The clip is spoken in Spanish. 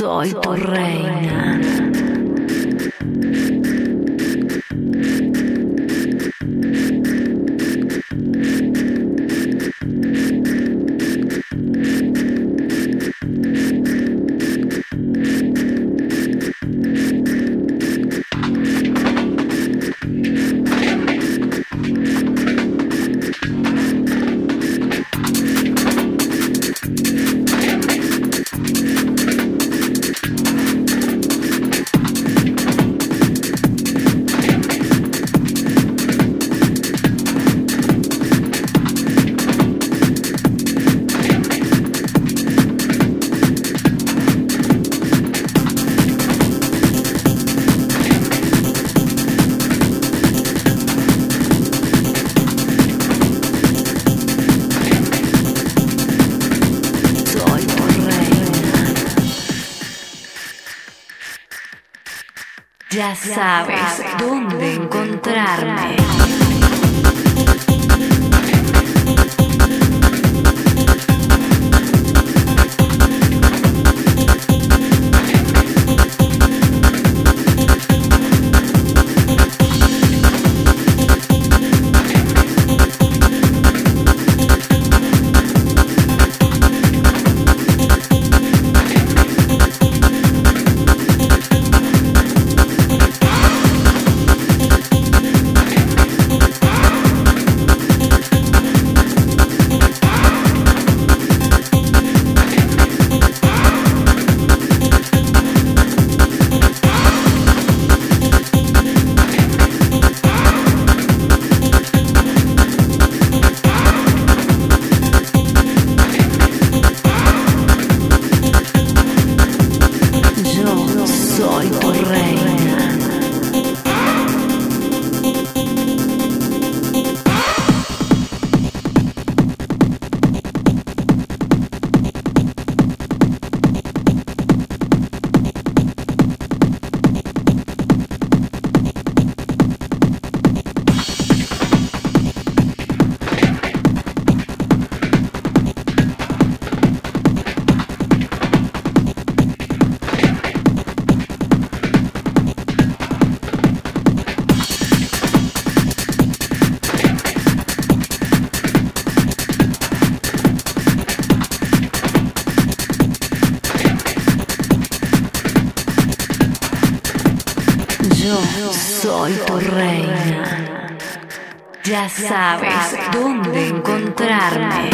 Soy tu reina. Ya sabes dónde encontrarme. Yo soy tu reina. Ya sabes dónde encontrarme.